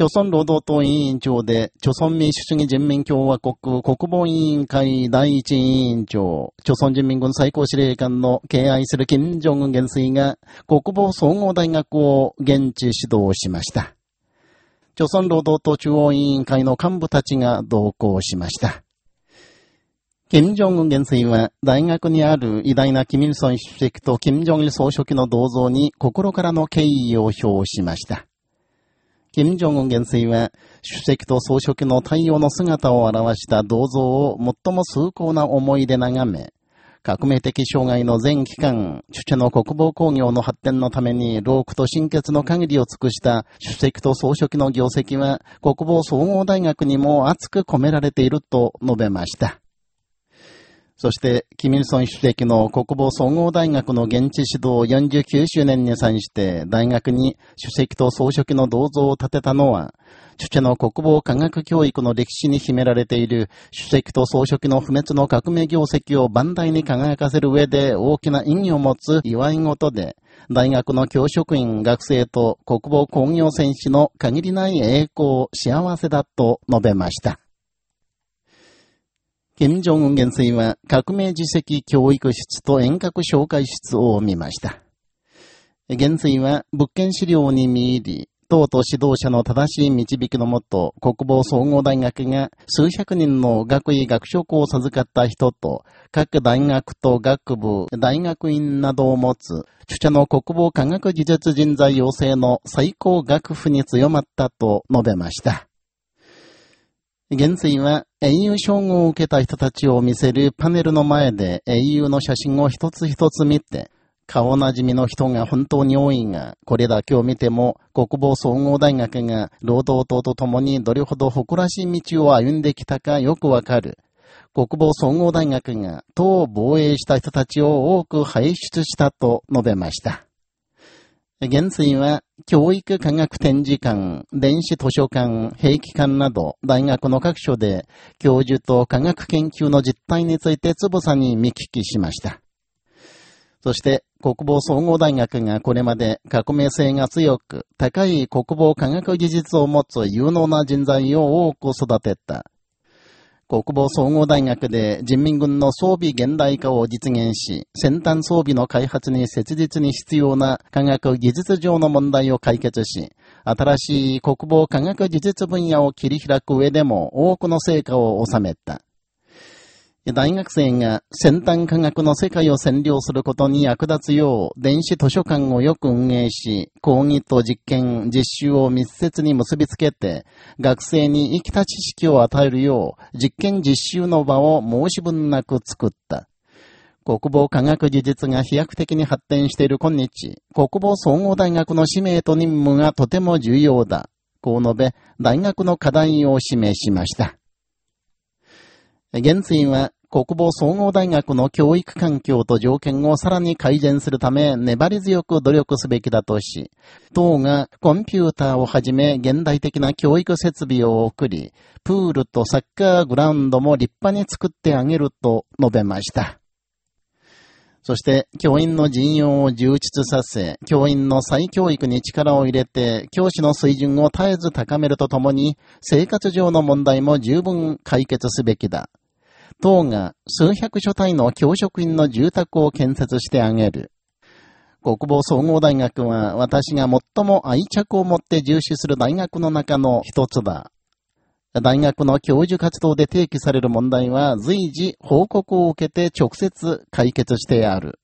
朝鮮労働党委員長で、朝鮮民主主義人民共和国国防委員会第一委員長、朝鮮人民軍最高司令官の敬愛する金正恩元帥が国防総合大学を現地指導しました。朝鮮労働党中央委員会の幹部たちが同行しました。金正恩元帥は大学にある偉大なキミルソン主席と金正日総書記の銅像に心からの敬意を表しました。金正恩元帥は、主席と総書記の太陽の姿を表した銅像を最も崇高な思いで眺め、革命的障害の全期間、主者の国防工業の発展のために労苦と心血の限りを尽くした主席と総書記の業績は国防総合大学にも熱く込められていると述べました。そして、キミルソン主席の国防総合大学の現地指導49周年に際して、大学に主席と総書記の銅像を建てたのは、主者の国防科学教育の歴史に秘められている主席と総書記の不滅の革命業績を万代に輝かせる上で大きな意義を持つ祝い事で、大学の教職員、学生と国防工業戦士の限りない栄光、幸せだと述べました。金正恩元帥は革命自責教育室と遠隔紹介室を見ました。元帥は物件資料に見入り、党と指導者の正しい導きのもと、国防総合大学が数百人の学位学職を授かった人と、各大学と学部、大学院などを持つ、主者の国防科学技術人材養成の最高学府に強まったと述べました。元帥は英雄称号を受けた人たちを見せるパネルの前で英雄の写真を一つ一つ見て、顔なじみの人が本当に多いが、これだけを見ても、国防総合大学が労働党と共にどれほど誇らしい道を歩んできたかよくわかる。国防総合大学が党を防衛した人たちを多く輩出したと述べました。元帥は、教育科学展示館、電子図書館、兵器館など、大学の各所で、教授と科学研究の実態についてつぶさに見聞きしました。そして、国防総合大学がこれまで革命性が強く、高い国防科学技術を持つ有能な人材を多く育てた。国防総合大学で人民軍の装備現代化を実現し、先端装備の開発に切実に必要な科学技術上の問題を解決し、新しい国防科学技術分野を切り開く上でも多くの成果を収めた。大学生が先端科学の世界を占領することに役立つよう、電子図書館をよく運営し、講義と実験、実習を密接に結びつけて、学生に生きた知識を与えるよう、実験実習の場を申し分なく作った。国防科学技術が飛躍的に発展している今日、国防総合大学の使命と任務がとても重要だ。こう述べ、大学の課題を示しました。現在は国防総合大学の教育環境と条件をさらに改善するため粘り強く努力すべきだとし、党がコンピューターをはじめ現代的な教育設備を送り、プールとサッカーグラウンドも立派に作ってあげると述べました。そして、教員の人員を充実させ、教員の再教育に力を入れて、教師の水準を絶えず高めるとともに、生活上の問題も十分解決すべきだ。党が数百所帯の教職員の住宅を建設してあげる。国防総合大学は私が最も愛着を持って重視する大学の中の一つだ。大学の教授活動で提起される問題は随時報告を受けて直接解決してある。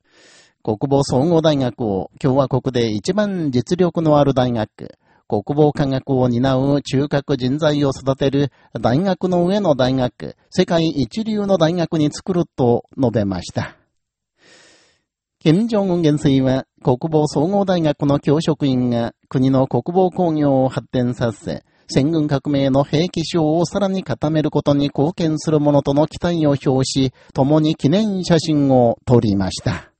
国防総合大学を共和国で一番実力のある大学、国防科学を担う中核人材を育てる大学の上の大学、世界一流の大学に作ると述べました。金正恩元帥は国防総合大学の教職員が国の国防工業を発展させ、戦軍革命の兵器賞をさらに固めることに貢献する者との期待を表し、共に記念写真を撮りました。